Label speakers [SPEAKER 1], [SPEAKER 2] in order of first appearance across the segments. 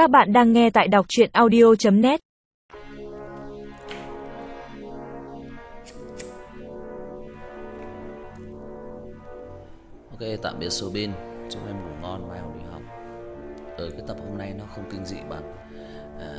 [SPEAKER 1] Các bạn đang nghe tại đọc chuyện audio.net
[SPEAKER 2] Ok, tạm biệt Sobin Chúc em ngủ ngon mai hôm đi học. Ở cái tập hôm nay nó không kinh dị bằng à,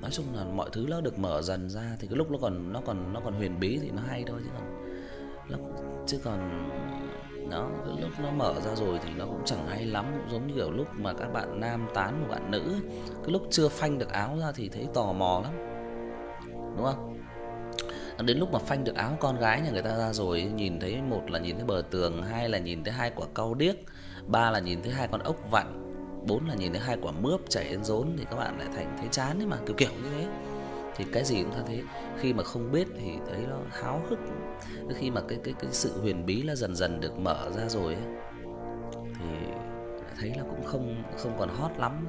[SPEAKER 2] Nói chung là mọi thứ nó được mở dần ra Thì cái lúc nó còn nó còn nó còn huyền bí thì nó hay thôi chứ còn nó Chứ còn nó cái lúc nó mở ra rồi thì nó cũng chẳng hay lắm, cũng giống như kiểu lúc mà các bạn nam tán một bạn nữ cái lúc chưa phanh được áo ra thì thấy tò mò lắm. Đúng không? Đến lúc mà phanh được áo con gái nhà người ta ra rồi nhìn thấy một là nhìn thấy bờ tường, hai là nhìn thấy hai quả cau điếc, ba là nhìn thấy hai con ốc vặn, bốn là nhìn thấy hai quả mướp chảy lên rốn thì các bạn lại thành thấy chán đấy mà, kiểu kiểu như thế thì cái gì cũng ta thế khi mà không biết thì thấy nó háo hức. Khi mà cái cái cái sự huyền bí là dần dần được mở ra rồi ấy, thì thấy là cũng không không còn hot lắm.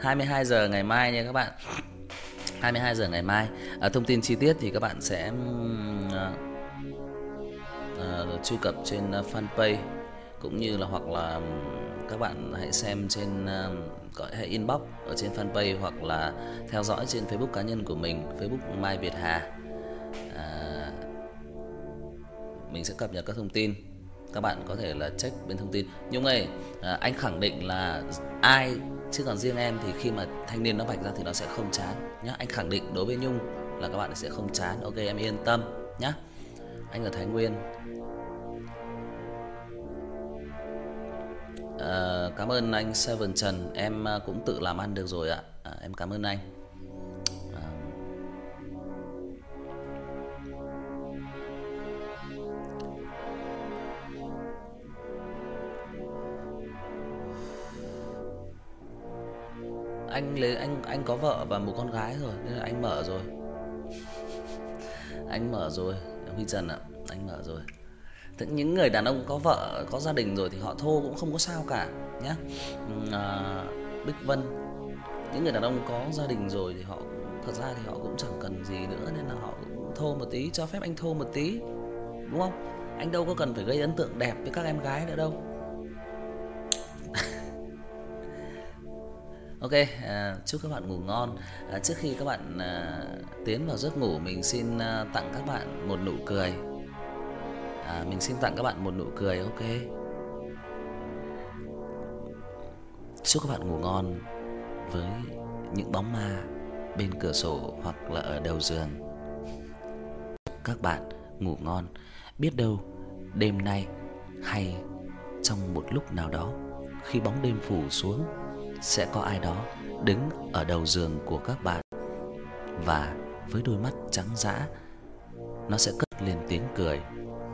[SPEAKER 2] 22 giờ ngày mai nha các bạn. 22 giờ ngày mai. À, thông tin chi tiết thì các bạn sẽ uh, truy cập trên à, fanpage cũng như là hoặc là các bạn hãy xem trên um, gọi hãy inbox ở trên fanpage hoặc là theo dõi trên Facebook cá nhân của mình, Facebook Mai Việt Hà. À, mình sẽ cập nhật các thông tin. Các bạn có thể là check bên thông tin. Nhung ơi, à, anh khẳng định là ai chứ còn riêng em thì khi mà thanh niên nó vạch ra thì nó sẽ không chán nhá. Anh khẳng định đối với Nhung là các bạn sẽ không chán. Ok em yên tâm nhá. Anh ở Thái Nguyên. Cảm ơn anh Seven Trần, em à, cũng tự làm ăn được rồi ạ. À, em cảm ơn anh. À. Anh lấy anh anh có vợ và một con gái rồi nên là anh mở rồi. anh mở rồi, Huy Trần ạ, anh mở rồi. Thế những người đàn ông có vợ, có gia đình rồi thì họ thô cũng không có sao cả nhá. Ừ, à, Bích Vân những người đàn ông có gia đình rồi thì họ thật ra thì họ cũng chẳng cần gì nữa nên là họ cũng thô một tí, cho phép anh thô một tí. Đúng không? Anh đâu có cần phải gây ấn tượng đẹp với các em gái nữa đâu. Ok, à, chúc các bạn ngủ ngon. À, trước khi các bạn à, tiến vào giấc ngủ mình xin à, tặng các bạn một nụ cười. À, mình xin tặng các bạn một nụ cười, ok. Chúc các bạn ngủ ngon với những bóng ma bên cửa sổ hoặc là ở đầu giường. Các bạn ngủ ngon, biết đâu đêm nay hay trong một lúc nào đó khi bóng đêm phủ xuống sẽ có ai đó đứng ở đầu giường của các bạn và với đôi mắt trắng dã nó sẽ cất lên tiếng cười.